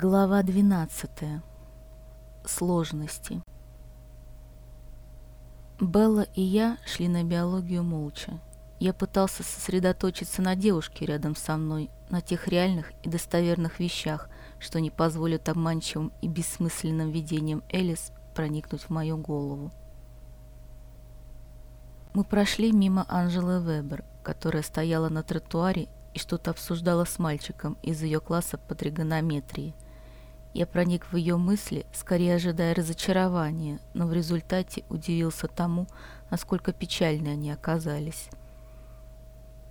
Глава 12. Сложности. Белла и я шли на биологию молча. Я пытался сосредоточиться на девушке рядом со мной, на тех реальных и достоверных вещах, что не позволят обманчивым и бессмысленным видениям Элис проникнуть в мою голову. Мы прошли мимо Анжелы Вебер, которая стояла на тротуаре и что-то обсуждала с мальчиком из ее класса по тригонометрии. Я проник в ее мысли, скорее ожидая разочарования, но в результате удивился тому, насколько печальны они оказались.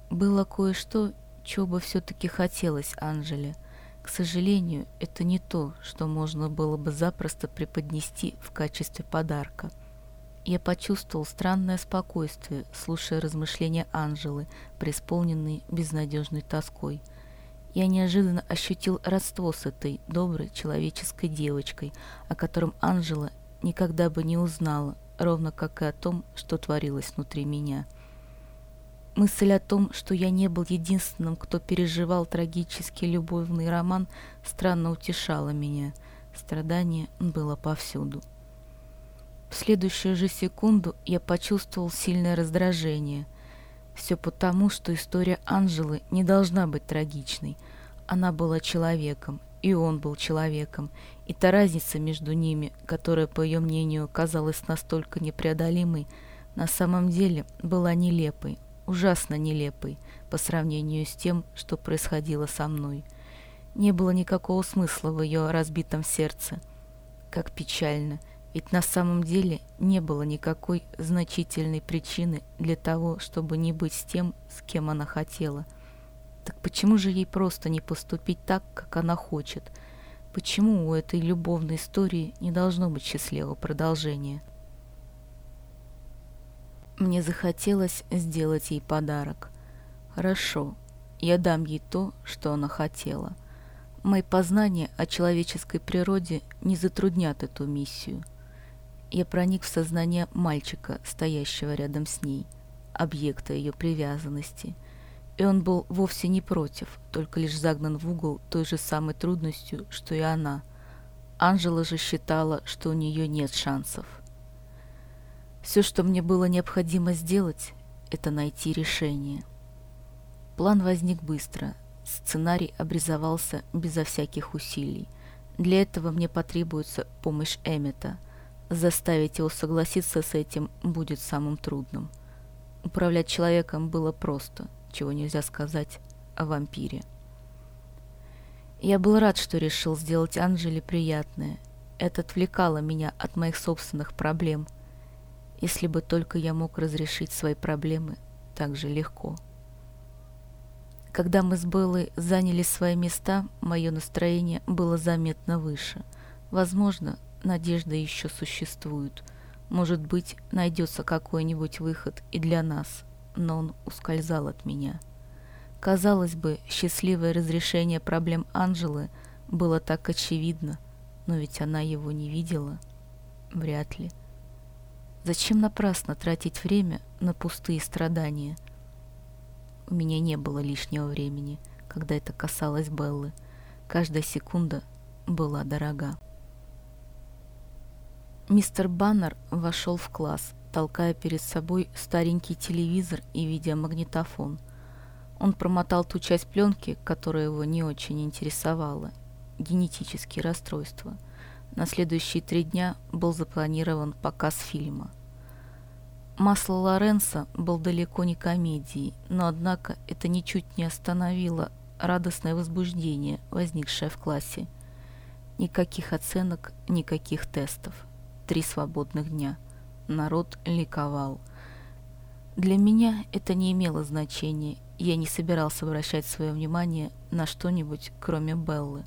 Было кое-что, чего бы все-таки хотелось Анжеле. К сожалению, это не то, что можно было бы запросто преподнести в качестве подарка – я почувствовал странное спокойствие, слушая размышления Анжелы, преисполненные безнадежной тоской. Я неожиданно ощутил родство с этой доброй человеческой девочкой, о котором Анжела никогда бы не узнала, ровно как и о том, что творилось внутри меня. Мысль о том, что я не был единственным, кто переживал трагический любовный роман, странно утешала меня. Страдание было повсюду. В следующую же секунду я почувствовал сильное раздражение. Все потому, что история Анжелы не должна быть трагичной. Она была человеком, и он был человеком, и та разница между ними, которая, по ее мнению, казалась настолько непреодолимой, на самом деле была нелепой, ужасно нелепой по сравнению с тем, что происходило со мной. Не было никакого смысла в ее разбитом сердце. Как печально — ведь на самом деле не было никакой значительной причины для того, чтобы не быть с тем, с кем она хотела. Так почему же ей просто не поступить так, как она хочет? Почему у этой любовной истории не должно быть счастливого продолжения? Мне захотелось сделать ей подарок. Хорошо, я дам ей то, что она хотела. Мои познания о человеческой природе не затруднят эту миссию – я проник в сознание мальчика, стоящего рядом с ней, объекта ее привязанности. И он был вовсе не против, только лишь загнан в угол той же самой трудностью, что и она. Анжела же считала, что у нее нет шансов. Все, что мне было необходимо сделать, это найти решение. План возник быстро, сценарий образовался безо всяких усилий. Для этого мне потребуется помощь Эммета – Заставить его согласиться с этим будет самым трудным. Управлять человеком было просто, чего нельзя сказать о вампире. Я был рад, что решил сделать Анжеле приятное. Это отвлекало меня от моих собственных проблем. Если бы только я мог разрешить свои проблемы так же легко. Когда мы с Беллой заняли свои места, мое настроение было заметно выше. Возможно, надежда еще существует. Может быть, найдется какой-нибудь выход и для нас, но он ускользал от меня. Казалось бы, счастливое разрешение проблем Анжелы было так очевидно, но ведь она его не видела. Вряд ли. Зачем напрасно тратить время на пустые страдания? У меня не было лишнего времени, когда это касалось Беллы. Каждая секунда была дорога. Мистер Баннер вошел в класс, толкая перед собой старенький телевизор и видеомагнитофон. Он промотал ту часть пленки, которая его не очень интересовала – генетические расстройства. На следующие три дня был запланирован показ фильма. «Масло Лоренса» был далеко не комедией, но однако это ничуть не остановило радостное возбуждение, возникшее в классе. Никаких оценок, никаких тестов три свободных дня. Народ ликовал. Для меня это не имело значения, я не собирался обращать свое внимание на что-нибудь, кроме Беллы.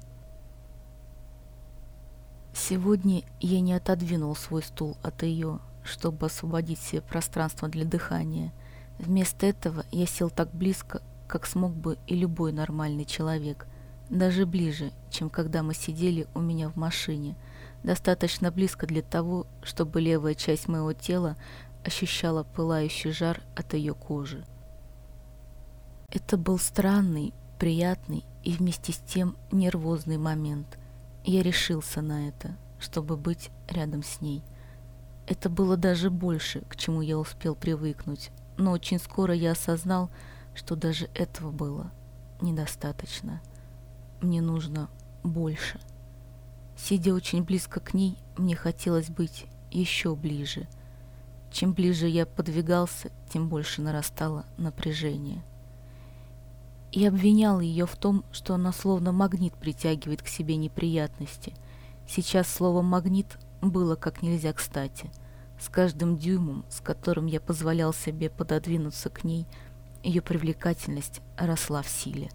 Сегодня я не отодвинул свой стул от ее, чтобы освободить себе пространство для дыхания. Вместо этого я сел так близко, как смог бы и любой нормальный человек, даже ближе, чем когда мы сидели у меня в машине – достаточно близко для того, чтобы левая часть моего тела ощущала пылающий жар от ее кожи. Это был странный, приятный и вместе с тем нервозный момент. Я решился на это, чтобы быть рядом с ней. Это было даже больше, к чему я успел привыкнуть, но очень скоро я осознал, что даже этого было недостаточно. Мне нужно больше. Сидя очень близко к ней, мне хотелось быть еще ближе. Чем ближе я подвигался, тем больше нарастало напряжение. И обвинял ее в том, что она словно магнит притягивает к себе неприятности. Сейчас слово «магнит» было как нельзя кстати. С каждым дюймом, с которым я позволял себе пододвинуться к ней, ее привлекательность росла в силе.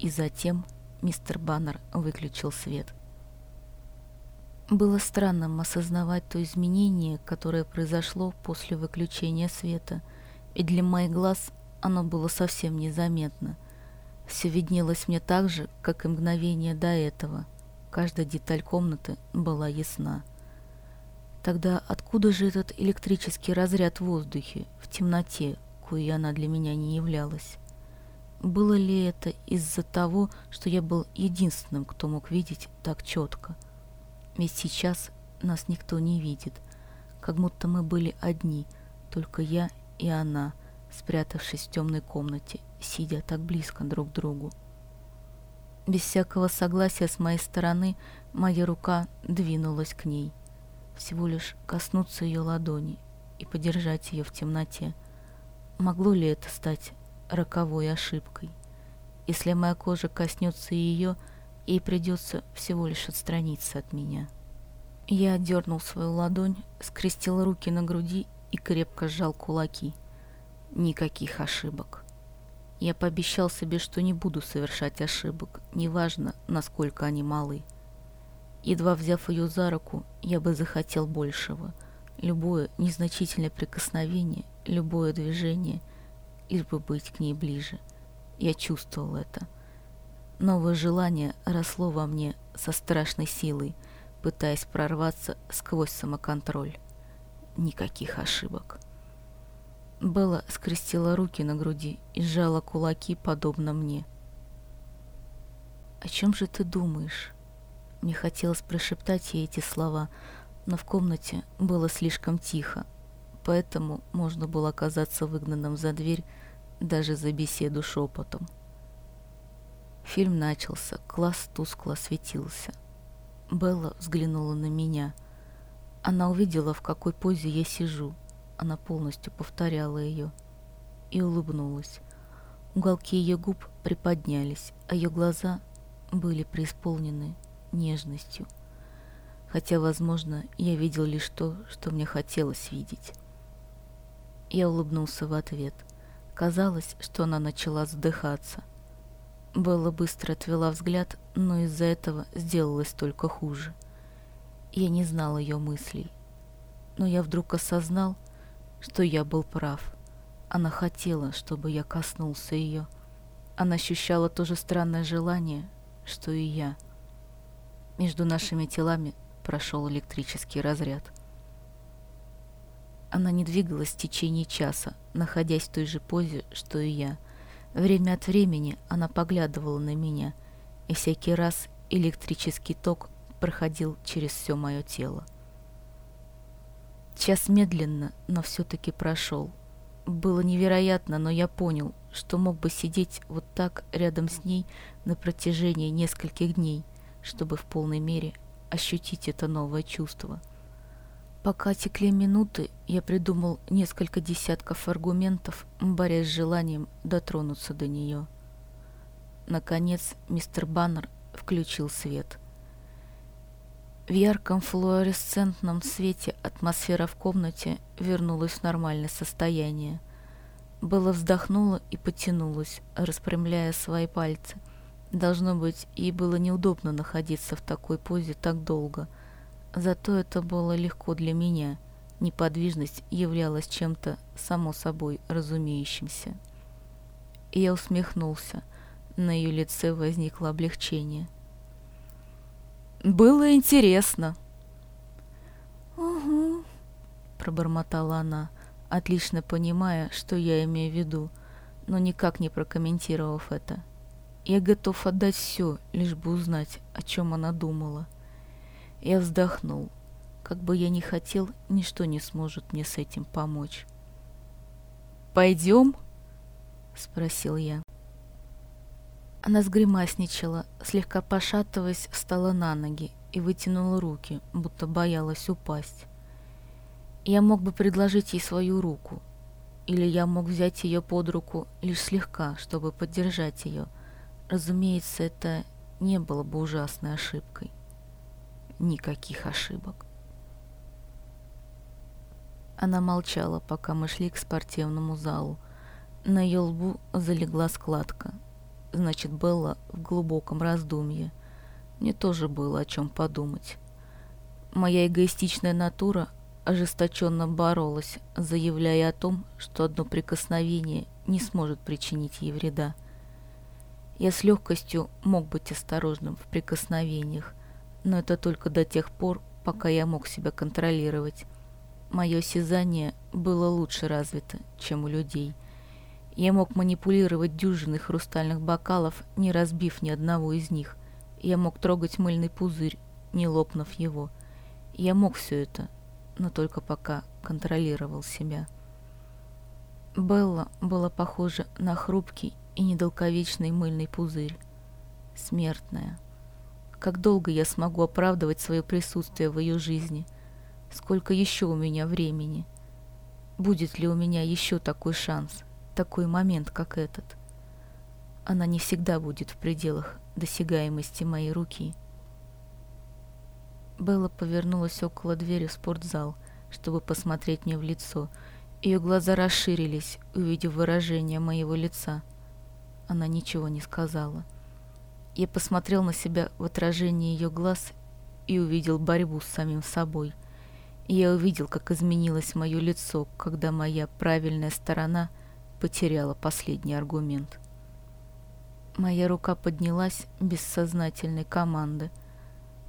И затем мистер Баннер выключил свет. Было странным осознавать то изменение, которое произошло после выключения света, ведь для моих глаз оно было совсем незаметно. Все виднелось мне так же, как и мгновение до этого. Каждая деталь комнаты была ясна. Тогда откуда же этот электрический разряд в воздухе, в темноте, коей она для меня не являлась? Было ли это из-за того, что я был единственным, кто мог видеть так четко? Ведь сейчас нас никто не видит, как будто мы были одни, только я и она, спрятавшись в темной комнате, сидя так близко друг к другу. Без всякого согласия с моей стороны моя рука двинулась к ней – всего лишь коснуться ее ладони и подержать ее в темноте. Могло ли это стать роковой ошибкой? Если моя кожа коснется ее, ей придется всего лишь отстраниться от меня. Я отдернул свою ладонь, скрестил руки на груди и крепко сжал кулаки. Никаких ошибок. Я пообещал себе, что не буду совершать ошибок, неважно, насколько они малы. Едва взяв ее за руку, я бы захотел большего. Любое незначительное прикосновение, любое движение, лишь бы быть к ней ближе. Я чувствовал это. Новое желание росло во мне со страшной силой, пытаясь прорваться сквозь самоконтроль. Никаких ошибок. Белла скрестила руки на груди и сжала кулаки, подобно мне. «О чем же ты думаешь?» Мне хотелось прошептать ей эти слова, но в комнате было слишком тихо, поэтому можно было оказаться выгнанным за дверь даже за беседу шепотом. Фильм начался, класс тускло светился. Белла взглянула на меня. Она увидела, в какой позе я сижу. Она полностью повторяла ее и улыбнулась. Уголки ее губ приподнялись, а ее глаза были преисполнены нежностью. Хотя, возможно, я видел лишь то, что мне хотелось видеть. Я улыбнулся в ответ. Казалось, что она начала задыхаться. Белла быстро отвела взгляд, но из-за этого сделалось только хуже. Я не знал ее мыслей. Но я вдруг осознал, что я был прав. Она хотела, чтобы я коснулся ее. Она ощущала то же странное желание, что и я — между нашими телами прошел электрический разряд. Она не двигалась в течение часа, находясь в той же позе, что и я. Время от времени она поглядывала на меня, и всякий раз электрический ток проходил через все мое тело. Час медленно, но все-таки прошел. Было невероятно, но я понял, что мог бы сидеть вот так рядом с ней на протяжении нескольких дней, чтобы в полной мере ощутить это новое чувство. Пока текли минуты, я придумал несколько десятков аргументов, борясь с желанием дотронуться до нее. Наконец, мистер Баннер включил свет. В ярком флуоресцентном свете атмосфера в комнате вернулась в нормальное состояние. Белла вздохнула и потянулась, распрямляя свои пальцы – Должно быть, ей было неудобно находиться в такой позе так долго. Зато это было легко для меня. Неподвижность являлась чем-то само собой разумеющимся. Я усмехнулся. На ее лице возникло облегчение. «Было интересно!» «Угу», — пробормотала она, отлично понимая, что я имею в виду, но никак не прокомментировав это. Я готов отдать все, лишь бы узнать, о чем она думала. Я вздохнул. Как бы я ни хотел, ничто не сможет мне с этим помочь. «Пойдем?» — спросил я. Она сгримасничала, слегка пошатываясь, встала на ноги и вытянула руки, будто боялась упасть. Я мог бы предложить ей свою руку, или я мог взять ее под руку лишь слегка, чтобы поддержать ее. Разумеется, это не было бы ужасной ошибкой. Никаких ошибок. Она молчала, пока мы шли к спортивному залу. На ее лбу залегла складка. Значит, Белла в глубоком раздумье. Мне тоже было о чем подумать. Моя эгоистичная натура ожесточенно боролась, заявляя о том, что одно прикосновение не сможет причинить ей вреда. Я с легкостью мог быть осторожным в прикосновениях, но это только до тех пор, пока я мог себя контролировать. Мое осязание было лучше развито, чем у людей. Я мог манипулировать дюжиной хрустальных бокалов, не разбив ни одного из них. Я мог трогать мыльный пузырь, не лопнув его. Я мог все это, но только пока контролировал себя. Белла была похожа на хрупкий и недолговечный мыльный пузырь. Смертная. Как долго я смогу оправдывать свое присутствие в ее жизни – Сколько еще у меня времени? Будет ли у меня еще такой шанс, такой момент, как этот? Она не всегда будет в пределах досягаемости моей руки. Белла повернулась около двери в спортзал, чтобы посмотреть мне в лицо. Ее глаза расширились, увидев выражение моего лица. Она ничего не сказала. Я посмотрел на себя в отражении ее глаз и увидел борьбу с самим собой – я увидел, как изменилось мое лицо, когда моя правильная сторона потеряла последний аргумент. Моя рука поднялась без сознательной команды,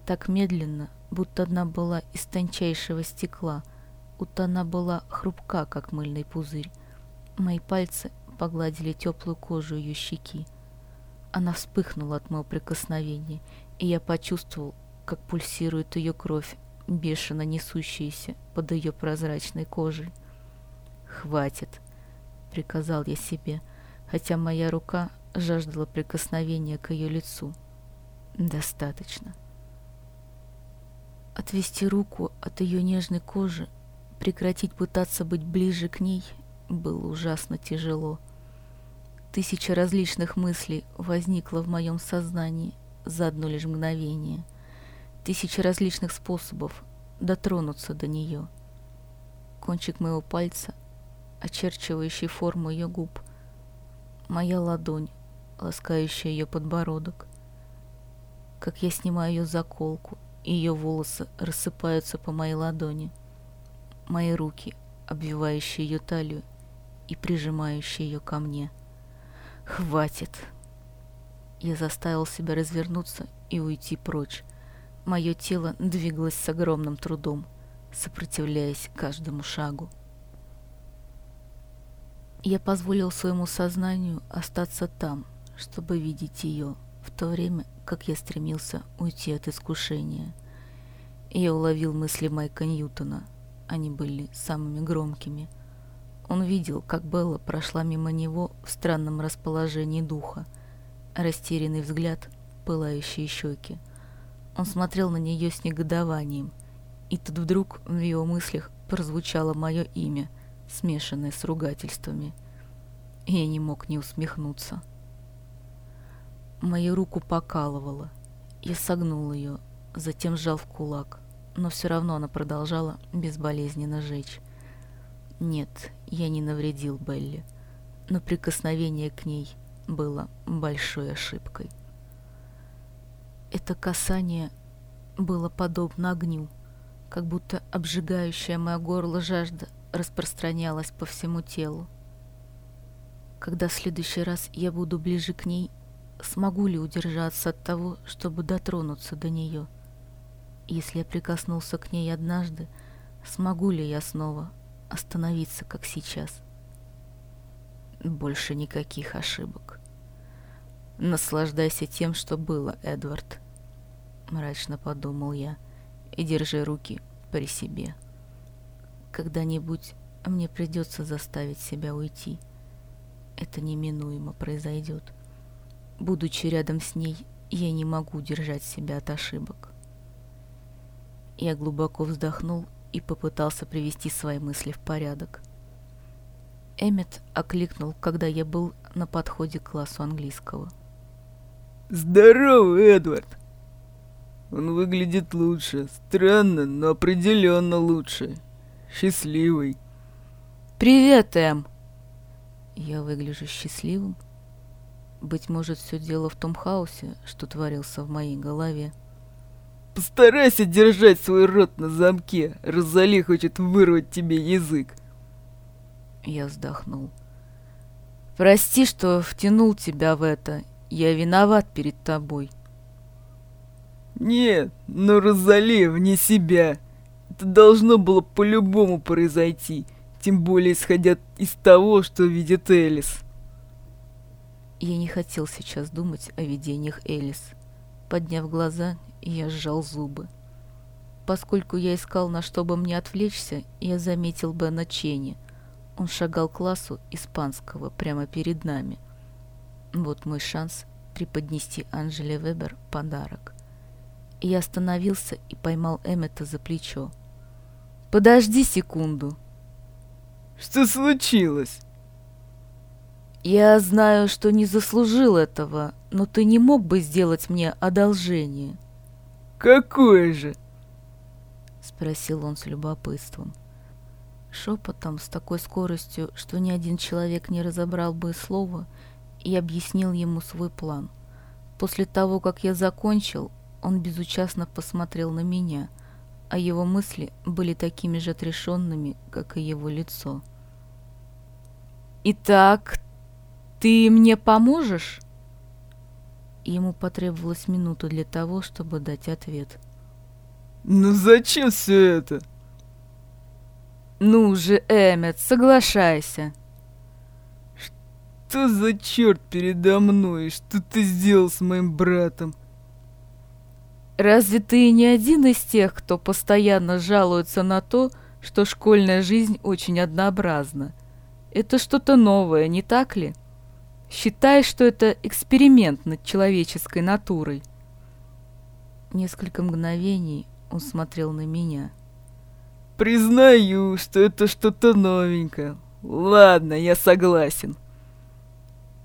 так медленно, будто она была из тончайшего стекла, будто она была хрупка, как мыльный пузырь. Мои пальцы погладили теплую кожу ее щеки. Она вспыхнула от моего прикосновения, и я почувствовал, как пульсирует ее кровь бешено несущиеся под ее прозрачной кожей. «Хватит!» — приказал я себе, хотя моя рука жаждала прикосновения к ее лицу. «Достаточно». Отвести руку от ее нежной кожи, прекратить пытаться быть ближе к ней, было ужасно тяжело. Тысяча различных мыслей возникла в моем сознании за одно лишь мгновение — тысячи различных способов дотронуться до нее. Кончик моего пальца, очерчивающий форму ее губ, моя ладонь, ласкающая ее подбородок, как я снимаю ее заколку, и ее волосы рассыпаются по моей ладони, мои руки, обвивающие ее талию и прижимающие ее ко мне. Хватит! Я заставил себя развернуться и уйти прочь, Мое тело двигалось с огромным трудом, сопротивляясь каждому шагу. Я позволил своему сознанию остаться там, чтобы видеть ее, в то время, как я стремился уйти от искушения. Я уловил мысли Майка Ньютона. Они были самыми громкими. Он видел, как Белла прошла мимо него в странном расположении духа, растерянный взгляд, пылающие щеки — он смотрел на нее с негодованием, и тут вдруг в его мыслях прозвучало мое имя, смешанное с ругательствами. И я не мог не усмехнуться. Мою руку покалывало. Я согнул ее, затем сжал в кулак, но все равно она продолжала безболезненно жечь. Нет, я не навредил Белли, но прикосновение к ней было большой ошибкой. Это касание было подобно огню, как будто обжигающая мое горло жажда распространялась по всему телу. Когда в следующий раз я буду ближе к ней, смогу ли удержаться от того, чтобы дотронуться до нее? Если я прикоснулся к ней однажды, смогу ли я снова остановиться, как сейчас? Больше никаких ошибок. Наслаждайся тем, что было, Эдвард. Мрачно подумал я. И держи руки при себе. Когда-нибудь мне придется заставить себя уйти. Это неминуемо произойдет. Будучи рядом с ней, я не могу держать себя от ошибок. Я глубоко вздохнул и попытался привести свои мысли в порядок. Эммет окликнул, когда я был на подходе к классу английского. «Здорово, Эдвард!» Он выглядит лучше. Странно, но определенно лучше. Счастливый. «Привет, Эм!» Я выгляжу счастливым. Быть может, все дело в том хаосе, что творился в моей голове. Постарайся держать свой рот на замке. Розали хочет вырвать тебе язык. Я вздохнул. Прости, что втянул тебя в это. Я виноват перед тобой. Нет, но Розали вне себя. Это должно было по-любому произойти, тем более исходя из того, что видит Элис. Я не хотел сейчас думать о видениях Элис. Подняв глаза, я сжал зубы. Поскольку я искал, на что бы мне отвлечься, я заметил Бена Ченни. Он шагал к классу испанского прямо перед нами. Вот мой шанс преподнести Анжеле Вебер подарок. Я остановился и поймал Эммета за плечо. «Подожди секунду!» «Что случилось?» «Я знаю, что не заслужил этого, но ты не мог бы сделать мне одолжение?» «Какое же?» — спросил он с любопытством. Шепотом, с такой скоростью, что ни один человек не разобрал бы слова, и объяснил ему свой план. После того, как я закончил, он безучастно посмотрел на меня, а его мысли были такими же отрешенными, как и его лицо. «Итак, ты мне поможешь?» Ему потребовалась минута для того, чтобы дать ответ. «Ну зачем все это?» «Ну же, Эммет, соглашайся!» «Что за черт передо мной? Что ты сделал с моим братом?» Разве ты не один из тех, кто постоянно жалуется на то, что школьная жизнь очень однообразна? Это что-то новое, не так ли? Считаешь, что это эксперимент над человеческой натурой? Несколько мгновений он смотрел на меня. Признаю, что это что-то новенькое. Ладно, я согласен.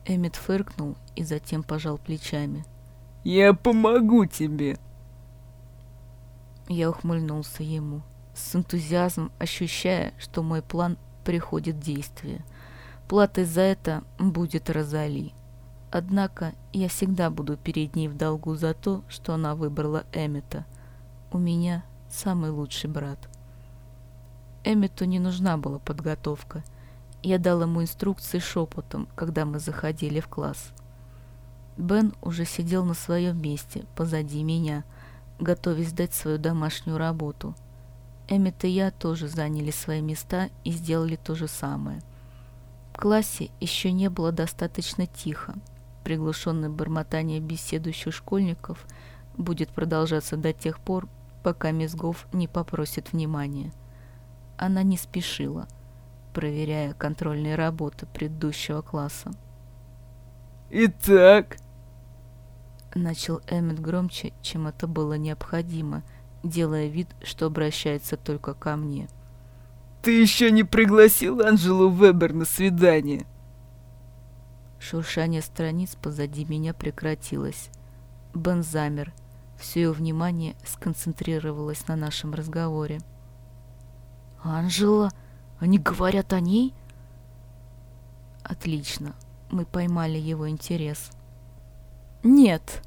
Эммет фыркнул и затем пожал плечами. Я помогу тебе. Я ухмыльнулся ему, с энтузиазмом ощущая, что мой план приходит в действие. Платой за это будет Розали. Однако я всегда буду перед ней в долгу за то, что она выбрала Эммета. У меня самый лучший брат. Эммету не нужна была подготовка. Я дал ему инструкции шепотом, когда мы заходили в класс. Бен уже сидел на своем месте, позади меня – готовясь сдать свою домашнюю работу. Эммет и я тоже заняли свои места и сделали то же самое. В классе еще не было достаточно тихо. Приглушенное бормотание беседующих школьников будет продолжаться до тех пор, пока мисс Гофф не попросит внимания. Она не спешила, проверяя контрольные работы предыдущего класса. «Итак», Начал Эммет громче, чем это было необходимо, делая вид, что обращается только ко мне. «Ты еще не пригласил Анжелу Вебер на свидание?» Шуршание страниц позади меня прекратилось. Бен замер. Все его внимание сконцентрировалось на нашем разговоре. «Анжела? Они говорят о ней?» «Отлично. Мы поймали его интерес». «Нет»,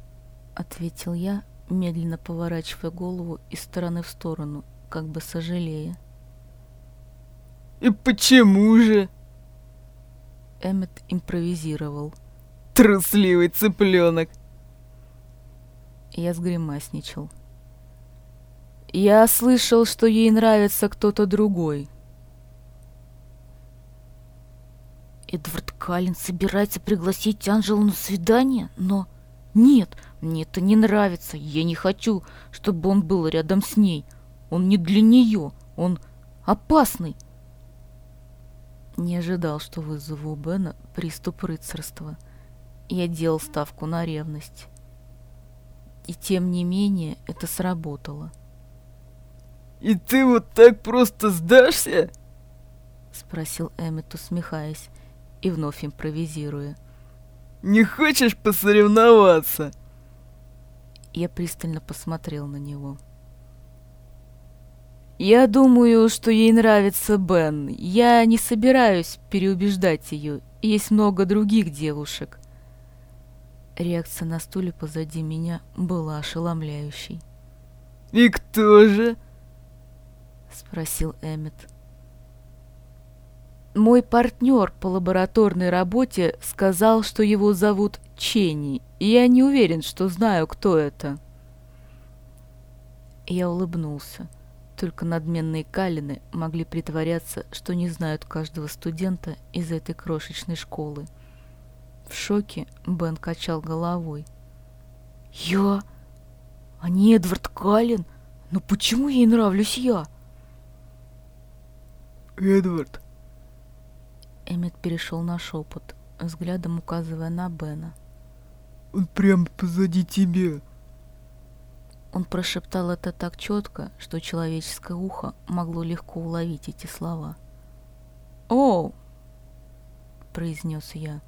— ответил я, медленно поворачивая голову из стороны в сторону, как бы сожалея. «И почему же?» Эммет импровизировал. «Трусливый цыпленок!» Я сгримасничал. «Я слышал, что ей нравится кто-то другой». Эдвард Каллен собирается пригласить Анжелу на свидание, но... Нет, мне это не нравится. Я не хочу, чтобы он был рядом с ней. Он не для нее. Он опасный. Не ожидал, что вызову у Бена приступ рыцарства. Я делал ставку на ревность. И тем не менее это сработало. «И ты вот так просто сдашься?» Спросил Эммет, усмехаясь и вновь импровизируя. «Не хочешь посоревноваться?» Я пристально посмотрел на него. «Я думаю, что ей нравится Бен. Я не собираюсь переубеждать ее. Есть много других девушек». Реакция на стуле позади меня была ошеломляющей. «И кто же?» — спросил Эммет. Мой партнер по лабораторной работе сказал, что его зовут Ченни, и я не уверен, что знаю, кто это. Я улыбнулся. Только надменные калины могли притворяться, что не знают каждого студента из этой крошечной школы. В шоке Бен качал головой. «Я? А не Эдвард Каллен? Но почему ей нравлюсь я?» «Эдвард, Эммет перешел на шепот, взглядом указывая на Бена. «Он прямо позади тебя!» Он прошептал это так четко, что человеческое ухо могло легко уловить эти слова. «О!» — произнес я.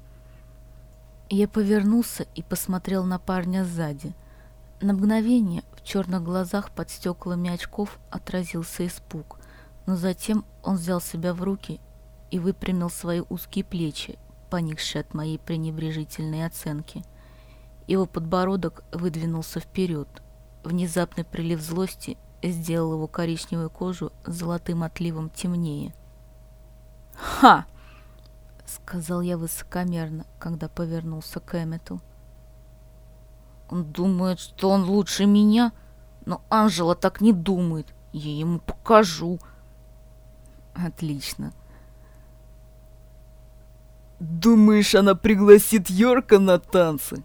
Я повернулся и посмотрел на парня сзади. На мгновение в черных глазах под стеклами очков отразился испуг, но затем он взял себя в руки и выпрямил свои узкие плечи, поникшие от моей пренебрежительной оценки. Его подбородок выдвинулся вперед. Внезапный прилив злости сделал его коричневую кожу золотым отливом темнее. «Ха!» — сказал я высокомерно, когда повернулся к Эммету. «Он думает, что он лучше меня, но Анжела так не думает. Я ему покажу». «Отлично!» «Думаешь, она пригласит Йорка на танцы?»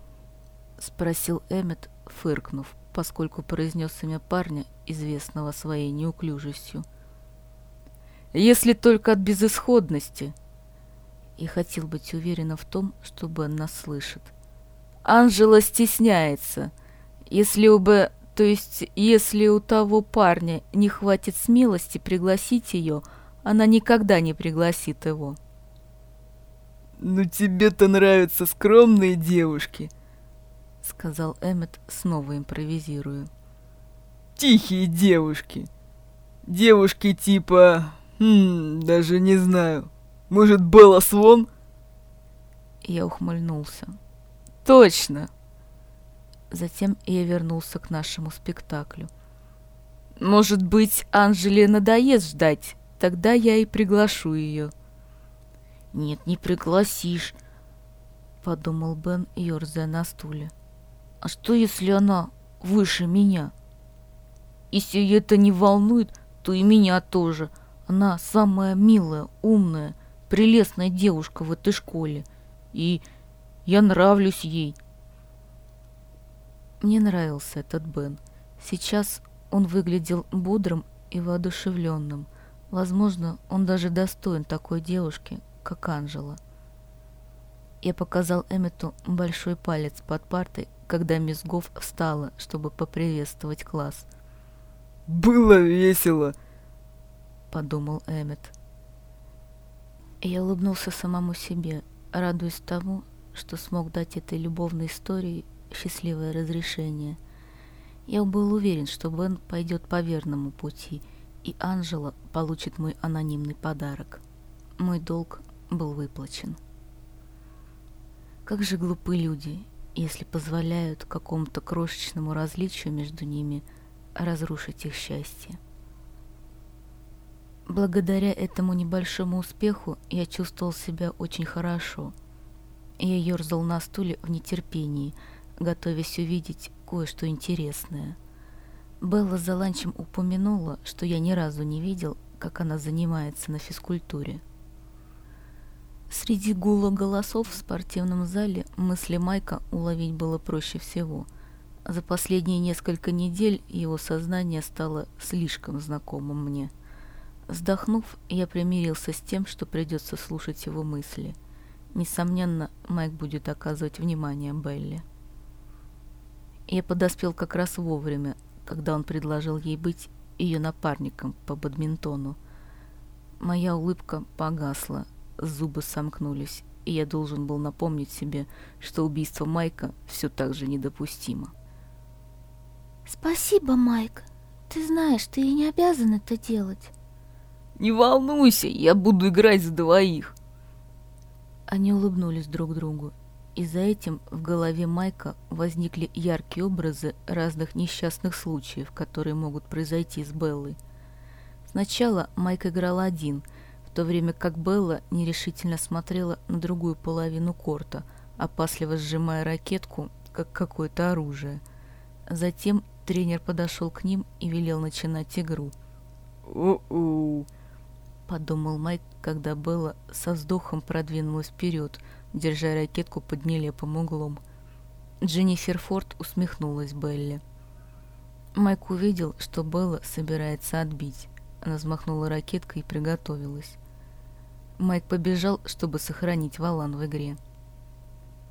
Спросил Эммет, фыркнув, поскольку произнес имя парня, известного своей неуклюжестью. «Если только от безысходности!» И хотел быть уверенным в том, что Бен нас слышит. «Анжела стесняется. Если у Б... То есть, если у того парня не хватит смелости пригласить ее, она никогда не пригласит его». «Ну тебе-то нравятся скромные девушки», — сказал Эммет, снова импровизируя. «Тихие девушки. Девушки типа... Хм, даже не знаю. Может, Белла Свон?» Я ухмыльнулся. «Точно!» Затем я вернулся к нашему спектаклю. «Может быть, Анжеле надоест ждать, тогда я и приглашу ее». «Нет, не пригласишь», — подумал Бен, ерзая на стуле. «А что, если она выше меня? Если это не волнует, то и меня тоже. Она самая милая, умная, прелестная девушка в этой школе, и я нравлюсь ей». Мне нравился этот Бен. Сейчас он выглядел бодрым и воодушевленным. Возможно, он даже достоин такой девушки, как Анжела. Я показал Эммету большой палец под партой, когда мисс Гофф встала, чтобы поприветствовать класс. «Было весело!» — подумал Эммет. Я улыбнулся самому себе, радуясь тому, что смог дать этой любовной истории счастливое разрешение. Я был уверен, что Бен пойдет по верному пути, и Анжела получит мой анонимный подарок. Мой долг был выплачен. Как же глупы люди, если позволяют какому-то крошечному различию между ними разрушить их счастье. Благодаря этому небольшому успеху я чувствовал себя очень хорошо. Я ерзал на стуле в нетерпении, готовясь увидеть кое-что интересное. Белла за ланчем упомянула, что я ни разу не видел, как она занимается на физкультуре. Среди гула голосов в спортивном зале мысли Майка уловить было проще всего. За последние несколько недель его сознание стало слишком знакомым мне. Вздохнув, я примирился с тем, что придется слушать его мысли. Несомненно, Майк будет оказывать внимание Белли. Я подоспел как раз вовремя, когда он предложил ей быть ее напарником по бадминтону. Моя улыбка погасла, зубы сомкнулись, и я должен был напомнить себе, что убийство Майка все так же недопустимо. «Спасибо, Майк. Ты знаешь, ты и не обязан это делать». «Не волнуйся, я буду играть за двоих». Они улыбнулись друг другу, и за этим в голове Майка возникли яркие образы разных несчастных случаев, которые могут произойти с Беллой. Сначала Майк играл один – в то время как Белла нерешительно смотрела на другую половину корта, опасливо сжимая ракетку, как какое-то оружие. Затем тренер подошел к ним и велел начинать игру. «О-о!» — подумал Майк, когда Белла со вздохом продвинулась вперед, держа ракетку под нелепым углом. Дженнифер Форд усмехнулась Белле. Майк увидел, что Белла собирается отбить. Она взмахнула ракеткой и приготовилась. Майк побежал, чтобы сохранить валан в игре.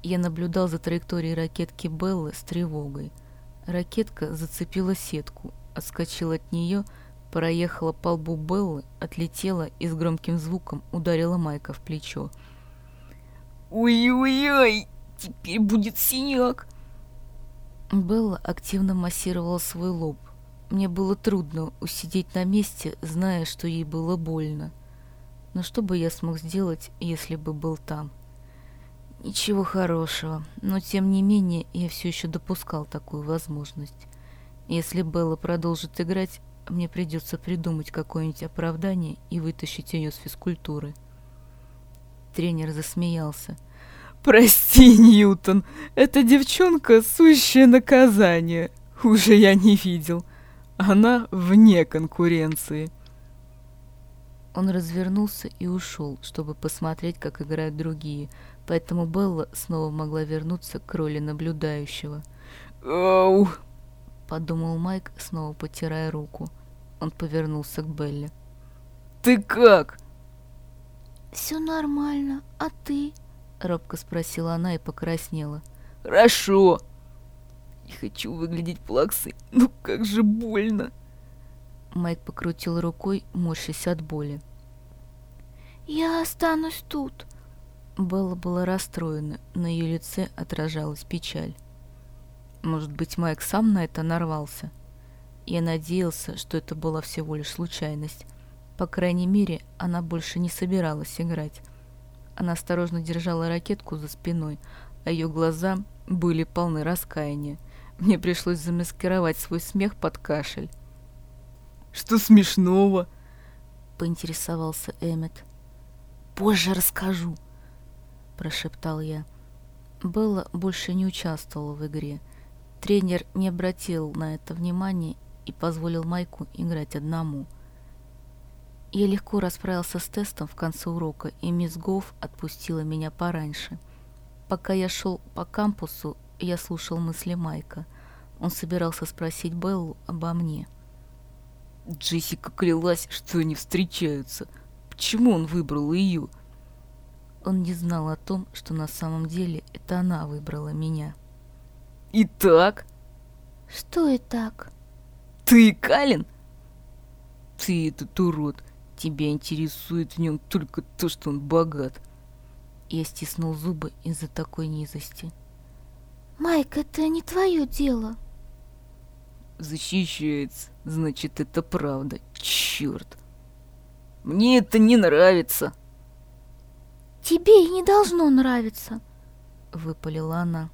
Я наблюдал за траекторией ракетки Беллы с тревогой. Ракетка зацепила сетку, отскочила от нее, проехала по лбу Беллы, отлетела и с громким звуком ударила Майка в плечо. «Ой-ой-ой, теперь будет синяк!» Белла активно массировала свой лоб. Мне было трудно усидеть на месте, зная, что ей было больно. Но что бы я смог сделать, если бы был там? Ничего хорошего, но тем не менее я все еще допускал такую возможность. Если Белла продолжит играть, мне придется придумать какое-нибудь оправдание и вытащить ее с физкультуры. Тренер засмеялся. «Прости, Ньютон, эта девчонка — сущее наказание. Уже я не видел. Она вне конкуренции». Он развернулся и ушел, чтобы посмотреть, как играют другие, поэтому Белла снова могла вернуться к роли наблюдающего. «Ау!» — подумал Майк, снова потирая руку. Он повернулся к Белле. «Ты как?» «Все нормально, а ты?» — робко спросила она и покраснела. «Хорошо!» «Не хочу выглядеть плаксой, ну как же больно!» Майк покрутил рукой, морщась от боли. «Я останусь тут». Белла была расстроена, на ее лице отражалась печаль. Может быть, Майк сам на это нарвался? Я надеялся, что это была всего лишь случайность. По крайней мере, она больше не собиралась играть. Она осторожно держала ракетку за спиной, а ее глаза были полны раскаяния. Мне пришлось замаскировать свой смех под кашель. Что смешного? Поинтересовался Эммет. Позже расскажу, прошептал я. Белла больше не участвовала в игре. Тренер не обратил на это внимания и позволил Майку играть одному. Я легко расправился с тестом в конце урока, и мисс Гоуф отпустила меня пораньше. Пока я шел по кампусу, я слушал мысли Майка. Он собирался спросить Беллу обо мне. Джессика клялась, что они встречаются. Почему он выбрал ее? Он не знал о том, что на самом деле это она выбрала меня. И так? Что и так? Ты Калин? Ты этот урод. Тебя интересует в нем только то, что он богат. Я стиснул зубы из-за такой низости. Майк, это не твое дело защищается. Значит, это правда. Черт. Мне это не нравится. Тебе и не должно нравиться, выпалила она.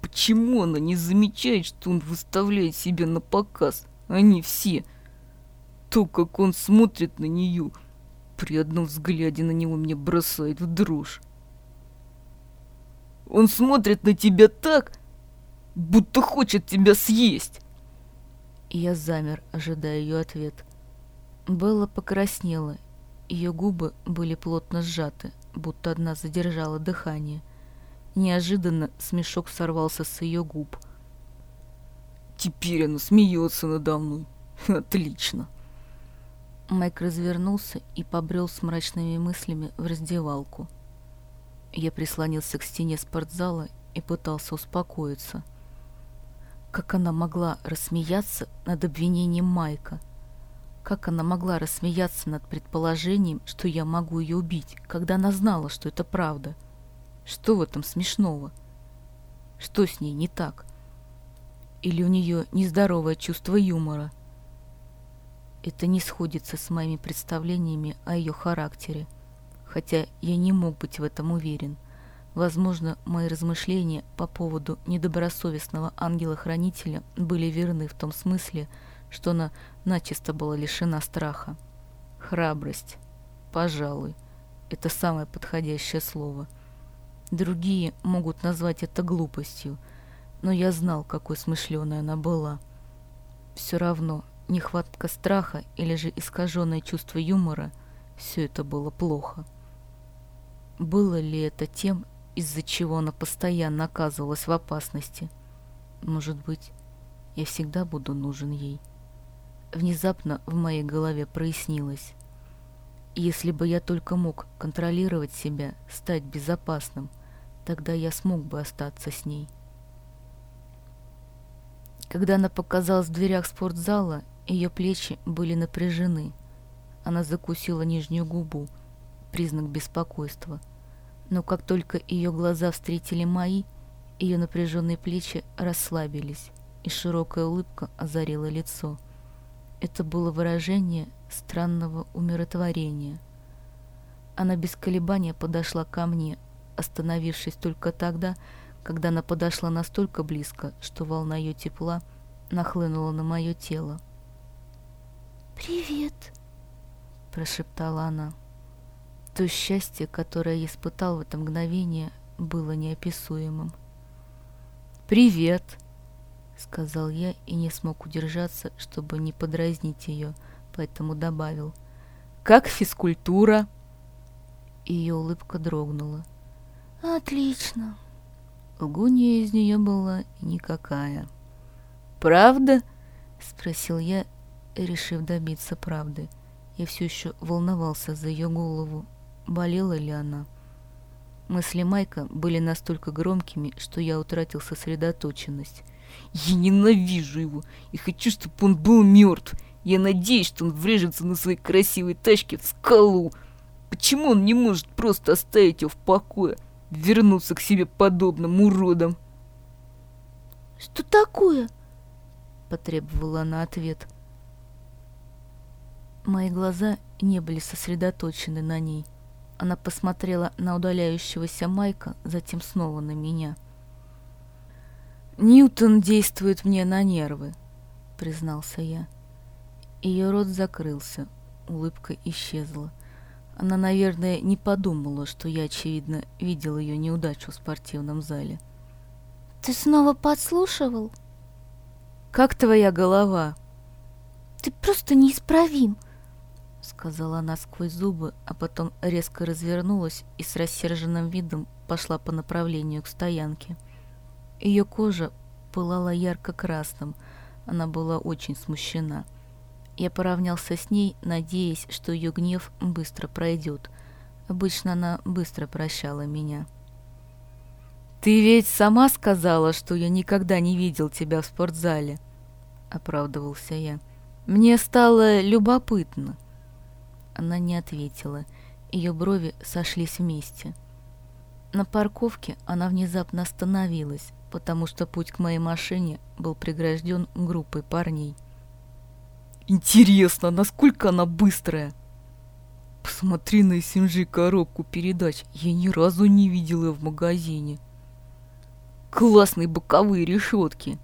Почему она не замечает, что он выставляет себя на показ? Они все. То, как он смотрит на нее, при одном взгляде на него меня бросает в дрожь. Он смотрит на тебя так, будто хочет тебя съесть. Я замер, ожидая ее ответ. Белла покраснела, Ее губы были плотно сжаты, будто одна задержала дыхание. Неожиданно смешок сорвался с ее губ. «Теперь она смеется надо мной. Отлично!» Майк развернулся и побрел с мрачными мыслями в раздевалку. Я прислонился к стене спортзала и пытался успокоиться. Как она могла рассмеяться над обвинением Майка? Как она могла рассмеяться над предположением, что я могу ее убить, когда она знала, что это правда? Что в этом смешного? Что с ней не так? Или у нее нездоровое чувство юмора? Это не сходится с моими представлениями о ее характере, хотя я не мог быть в этом уверен. Возможно, мои размышления по поводу недобросовестного ангела-хранителя были верны в том смысле, что она начисто была лишена страха. Храбрость, пожалуй, это самое подходящее слово. Другие могут назвать это глупостью, но я знал, какой смышленой она была. Все равно нехватка страха или же искаженное чувство юмора – все это было плохо. Было ли это тем, из-за чего она постоянно оказывалась в опасности? Может быть, я всегда буду нужен ей. Внезапно в моей голове прояснилось. Если бы я только мог контролировать себя, стать безопасным, тогда я смог бы остаться с ней. Когда она показалась в дверях спортзала, ее плечи были напряжены. Она закусила нижнюю губу, признак беспокойства. Но как только ее глаза встретили мои, ее напряженные плечи расслабились, и широкая улыбка озарила лицо. Это было выражение странного умиротворения. Она без колебания подошла ко мне, остановившись только тогда, когда она подошла настолько близко, что волна ее тепла нахлынула на мое тело. «Привет!» – прошептала она. То счастье, которое я испытал в это мгновение, было неописуемым. «Привет!» — сказал я и не смог удержаться, чтобы не подразнить ее, поэтому добавил. «Как физкультура?» Ее улыбка дрогнула. «Отлично!» Лгунья из нее была никакая. «Правда?» — спросил я решив добиться правды. Я все еще волновался за ее голову. Болела ли она? Мысли Майка были настолько громкими, что я утратил сосредоточенность. «Я ненавижу его и хочу, чтобы он был мертв. Я надеюсь, что он врежется на своей красивой тачке в скалу. Почему он не может просто оставить ее в покое, вернуться к себе подобным уродом?» «Что такое?» — потребовала она ответ. Мои глаза не были сосредоточены на ней. Она посмотрела на удаляющегося Майка, затем снова на меня. «Ньютон действует мне на нервы», — признался я. Ее рот закрылся, улыбка исчезла. Она, наверное, не подумала, что я, очевидно, видел ее неудачу в спортивном зале. «Ты снова подслушивал?» «Как твоя голова?» «Ты просто неисправим сказала она сквозь зубы, а потом резко развернулась и с рассерженным видом пошла по направлению к стоянке. Ее кожа пылала ярко-красным, она была очень смущена. Я поравнялся с ней, надеясь, что ее гнев быстро пройдет. Обычно она быстро прощала меня. «Ты ведь сама сказала, что я никогда не видел тебя в спортзале», — оправдывался я. «Мне стало любопытно». Она не ответила. Ее брови сошлись вместе. На парковке она внезапно остановилась, потому что путь к моей машине был прегражден группой парней. «Интересно, насколько она быстрая?» «Посмотри на SMG коробку передач, я ни разу не видел ее в магазине». «Классные боковые решетки!»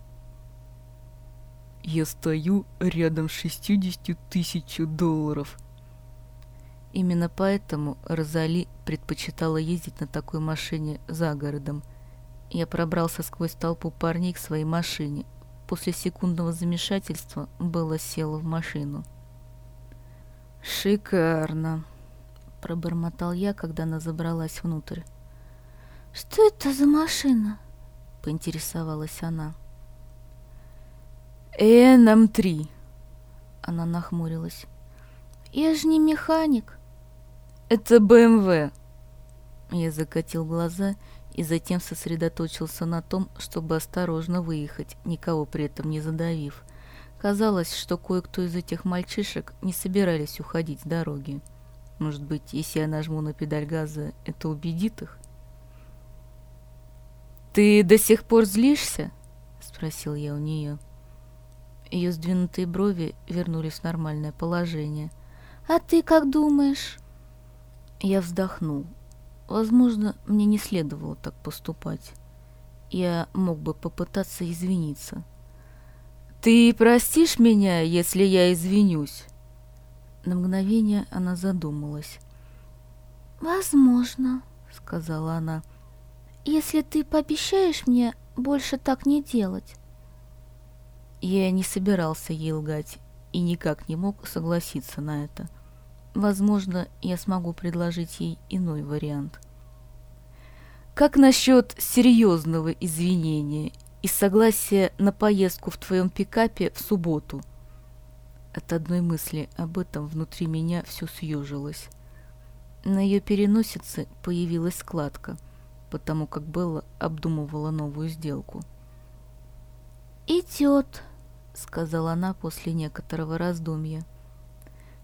Я стою рядом с 60 тысяч долларов. Именно поэтому Розали предпочитала ездить на такой машине за городом. Я пробрался сквозь толпу парней к своей машине. После секундного замешательства Белла села в машину. «Шикарно», Пробормотал я, когда она забралась внутрь. «Что это за машина?» Поинтересовалась она. «ЭНМ-3». Она нахмурилась. «Я же не механик». «Это БМВ». Я закатил глаза и затем сосредоточился на том, чтобы осторожно выехать, никого при этом не задавив. Казалось, что кое-кто из этих мальчишек не собирались уходить с дороги. Может быть, если я нажму на педаль газа, это убедит их? «Ты до сих пор злишься?» — спросил я у нее. Ее сдвинутые брови вернулись в нормальное положение. «А ты как думаешь?» Я вздохнул. Возможно, мне не следовало так поступать. Я мог бы попытаться извиниться. «Ты простишь меня, если я извинюсь?» На мгновение она задумалась. «Возможно», — сказала она, — «если ты пообещаешь мне больше так не делать». Я не собирался ей лгать и никак не мог согласиться на это. — Возможно, я смогу предложить ей иной вариант. Как насчет серьезного извинения и согласия на поездку в твоем пикапе в субботу? От одной мысли об этом внутри меня все съежилось. На ее переносице появилась складка, потому как Белла обдумывала новую сделку. «Идет», — сказала она после некоторого раздумья.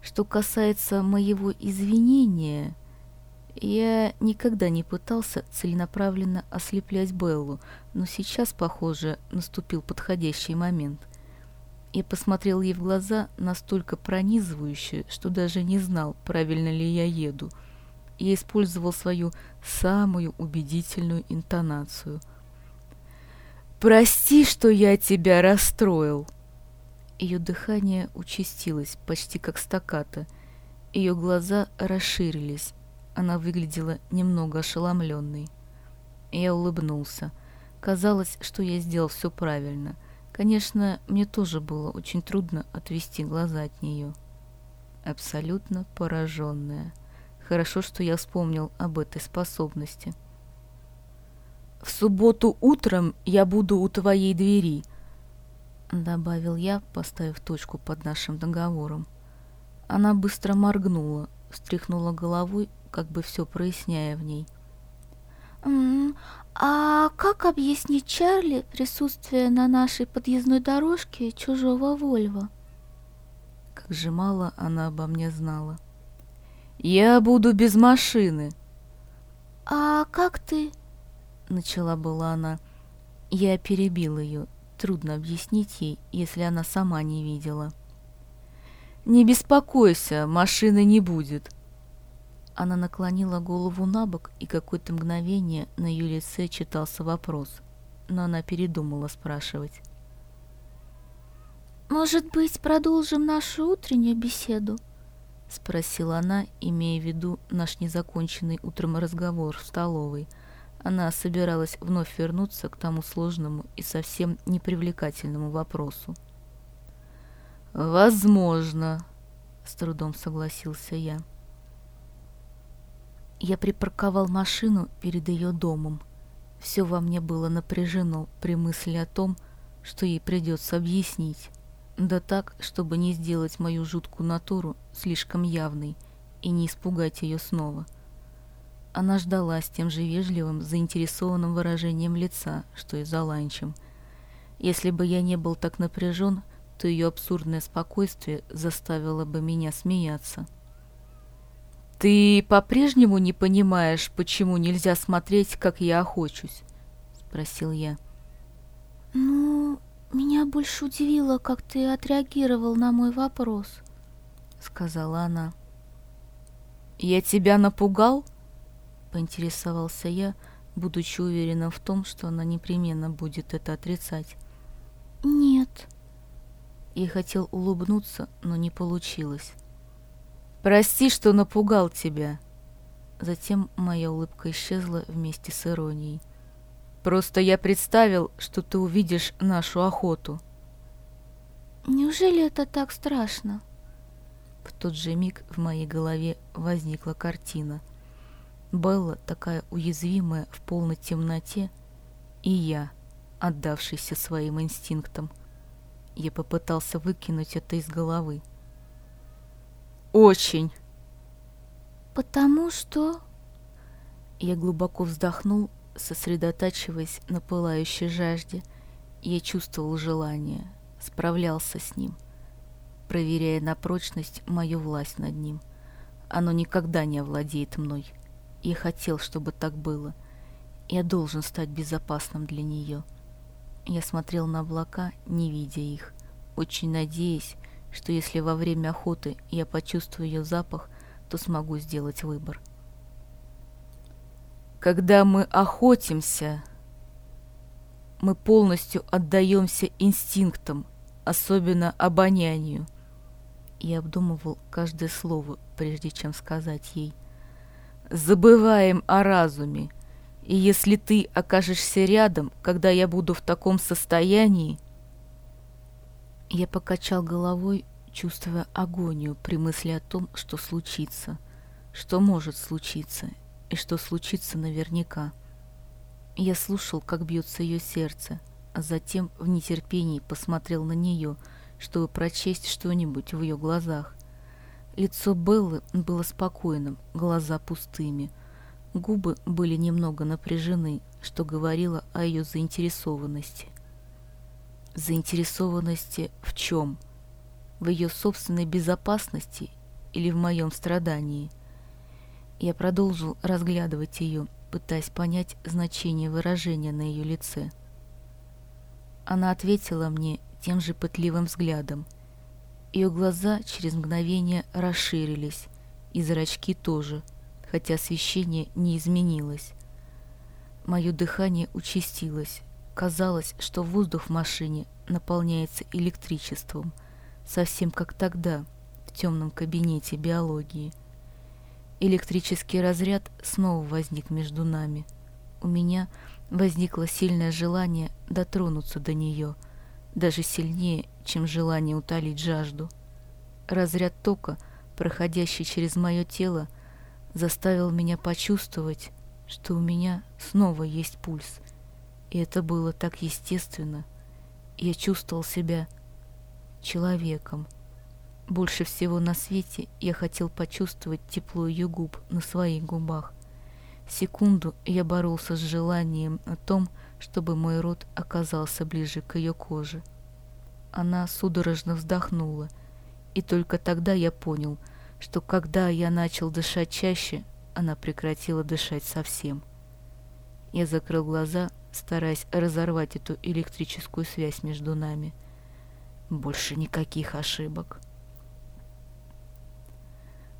Что касается моего извинения, я никогда не пытался целенаправленно ослеплять Беллу, но сейчас, похоже, наступил подходящий момент. Я посмотрел ей в глаза настолько пронизывающе, что даже не знал, правильно ли я еду. Я использовал свою самую убедительную интонацию. «Прости, что я тебя расстроил», ее дыхание участилось, почти как стаката. Ее глаза расширились. Она выглядела немного ошеломленной. Я улыбнулся. Казалось, что я сделал все правильно. Конечно, мне тоже было очень трудно отвести глаза от нее. Абсолютно пораженная. Хорошо, что я вспомнил об этой способности. «В субботу утром я буду у твоей двери», добавил я, поставив точку под нашим договором. Она быстро моргнула, встряхнула головой, как бы все проясняя в ней. «А как объяснить Чарли присутствие на нашей подъездной дорожке чужого Вольва?» Как же мало она обо мне знала. «Я буду без машины». «А как ты?» — начала была она. Я перебил ее, Трудно объяснить ей, если она сама не видела. «Не беспокойся, машины не будет». Она наклонила голову на бок, и какое-то мгновение на ее лице читался вопрос, но она передумала спрашивать. «Может быть, продолжим нашу утреннюю беседу?» — спросила она, имея в виду наш незаконченный утром разговор в столовой — она собиралась вновь вернуться к тому сложному и совсем непривлекательному вопросу. «Возможно», — с трудом согласился я. Я припарковал машину перед ее домом. Все во мне было напряжено при мысли о том, что ей придется объяснить. Да так, чтобы не сделать мою жуткую натуру слишком явной и не испугать ее снова. — она ждала с тем же вежливым, заинтересованным выражением лица, что и за ланчем. Если бы я не был так напряжен, то ее абсурдное спокойствие заставило бы меня смеяться. «Ты по-прежнему не понимаешь, почему нельзя смотреть, как я охочусь?» — спросил я. «Ну, меня больше удивило, как ты отреагировал на мой вопрос», — сказала она. «Я тебя напугал?» Поинтересовался я, будучи уверенным в том, что она непременно будет это отрицать. «Нет». Я хотел улыбнуться, но не получилось. «Прости, что напугал тебя». Затем моя улыбка исчезла вместе с иронией. «Просто я представил, что ты увидишь нашу охоту». «Неужели это так страшно?» В тот же миг в моей голове возникла картина. Белла такая уязвимая в полной темноте, и я, отдавшийся своим инстинктам. Я попытался выкинуть это из головы. «Очень!» «Потому что...» Я глубоко вздохнул, сосредотачиваясь на пылающей жажде. Я чувствовал желание, справлялся с ним, проверяя на прочность мою власть над ним. Оно никогда не овладеет мной. Я хотел, чтобы так было. Я должен стать безопасным для нее. Я смотрел на облака, не видя их, очень надеясь, что если во время охоты я почувствую ее запах, то смогу сделать выбор. Когда мы охотимся, мы полностью отдаемся инстинктам, особенно обонянию. Я обдумывал каждое слово, прежде чем сказать ей. Забываем о разуме, и если ты окажешься рядом, когда я буду в таком состоянии... Я покачал головой, чувствуя агонию при мысли о том, что случится, что может случиться, и что случится наверняка. Я слушал, как бьется ее сердце, а затем в нетерпении посмотрел на нее, чтобы прочесть что-нибудь в ее глазах. Лицо Беллы было спокойным, глаза пустыми. Губы были немного напряжены, что говорило о ее заинтересованности. Заинтересованности в чем? В ее собственной безопасности или в моем страдании? Я продолжил разглядывать ее, пытаясь понять значение выражения на ее лице. Она ответила мне тем же пытливым взглядом. Ее глаза через мгновение расширились, и зрачки тоже, хотя освещение не изменилось. Мое дыхание участилось. Казалось, что воздух в машине наполняется электричеством, совсем как тогда, в темном кабинете биологии. Электрический разряд снова возник между нами. У меня возникло сильное желание дотронуться до нее, даже сильнее, чем желание утолить жажду. Разряд тока, проходящий через мое тело, заставил меня почувствовать, что у меня снова есть пульс. И это было так естественно. Я чувствовал себя человеком. Больше всего на свете я хотел почувствовать тепло ее губ на своих губах. Секунду я боролся с желанием о том, чтобы мой рот оказался ближе к ее коже. Она судорожно вздохнула, и только тогда я понял, что когда я начал дышать чаще, она прекратила дышать совсем. Я закрыл глаза, стараясь разорвать эту электрическую связь между нами. Больше никаких ошибок.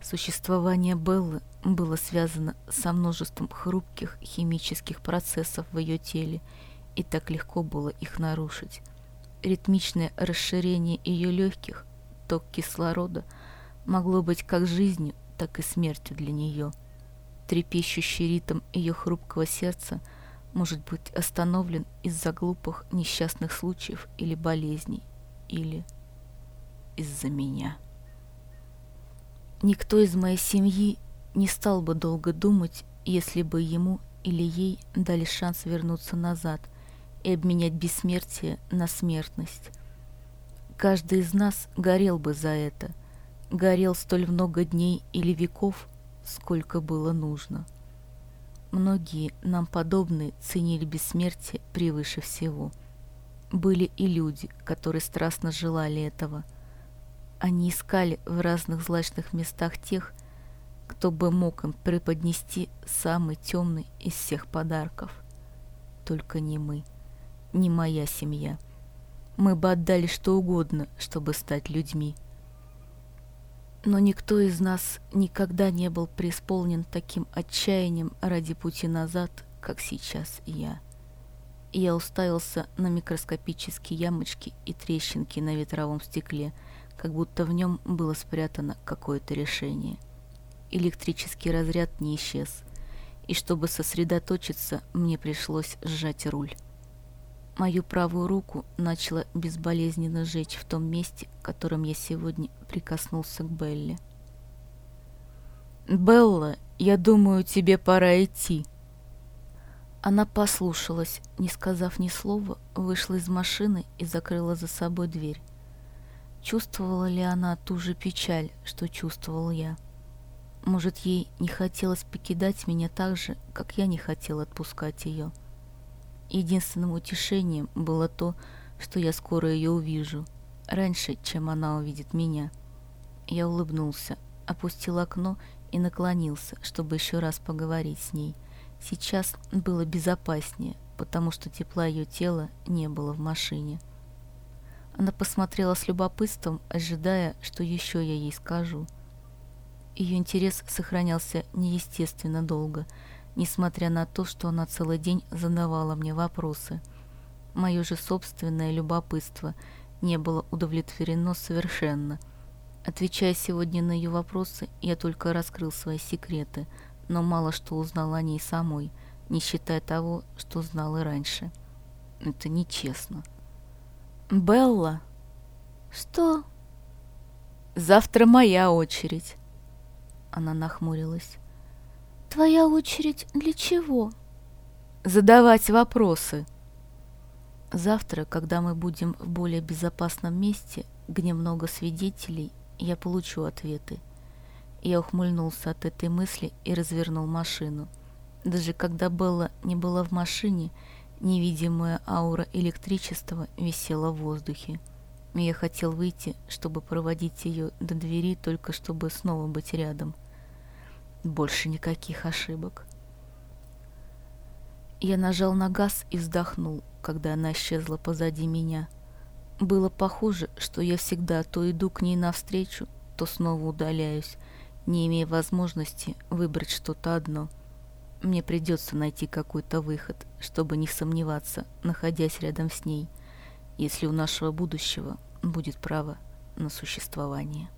Существование Беллы было связано со множеством хрупких химических процессов в ее теле, и так легко было их нарушить. Ритмичное расширение ее легких, ток кислорода, могло быть как жизнью, так и смертью для нее. Трепещущий ритм ее хрупкого сердца может быть остановлен из-за глупых несчастных случаев или болезней, или из-за меня. Никто из моей семьи не стал бы долго думать, если бы ему или ей дали шанс вернуться назад и обменять бессмертие на смертность. Каждый из нас горел бы за это, горел столь много дней или веков, сколько было нужно. Многие нам подобные ценили бессмертие превыше всего. Были и люди, которые страстно желали этого – они искали в разных злачных местах тех, кто бы мог им преподнести самый темный из всех подарков. Только не мы, не моя семья. Мы бы отдали что угодно, чтобы стать людьми. Но никто из нас никогда не был преисполнен таким отчаянием ради пути назад, как сейчас я. Я уставился на микроскопические ямочки и трещинки на ветровом стекле – как будто в нем было спрятано какое-то решение. Электрический разряд не исчез, и чтобы сосредоточиться, мне пришлось сжать руль. Мою правую руку начала безболезненно жечь в том месте, которым я сегодня прикоснулся к Белле. «Белла, я думаю, тебе пора идти». Она послушалась, не сказав ни слова, вышла из машины и закрыла за собой дверь. Чувствовала ли она ту же печаль, что чувствовал я? Может, ей не хотелось покидать меня так же, как я не хотел отпускать ее. Единственным утешением было то, что я скоро ее увижу, раньше, чем она увидит меня. Я улыбнулся, опустил окно и наклонился, чтобы еще раз поговорить с ней. Сейчас было безопаснее, потому что тепла ее тела не было в машине. Она посмотрела с любопытством, ожидая, что еще я ей скажу. Ее интерес сохранялся неестественно долго — несмотря на то, что она целый день задавала мне вопросы. Мое же собственное любопытство не было удовлетворено совершенно. Отвечая сегодня на ее вопросы, я только раскрыл свои секреты, но мало что узнал о ней самой, не считая того, что знал и раньше. Это нечестно. «Белла!» «Что?» «Завтра моя очередь!» Она нахмурилась. Твоя очередь для чего? Задавать вопросы. Завтра, когда мы будем в более безопасном месте, где много свидетелей, я получу ответы. Я ухмыльнулся от этой мысли и развернул машину. Даже когда Белла не была в машине, невидимая аура электричества висела в воздухе. Я хотел выйти, чтобы проводить ее до двери, только чтобы снова быть рядом — больше никаких ошибок. Я нажал на газ и вздохнул, когда она исчезла позади меня. Было похоже, что я всегда то иду к ней навстречу, то снова удаляюсь, не имея возможности выбрать что-то одно. Мне придется найти какой-то выход, чтобы не сомневаться, находясь рядом с ней, если у нашего будущего будет право на существование.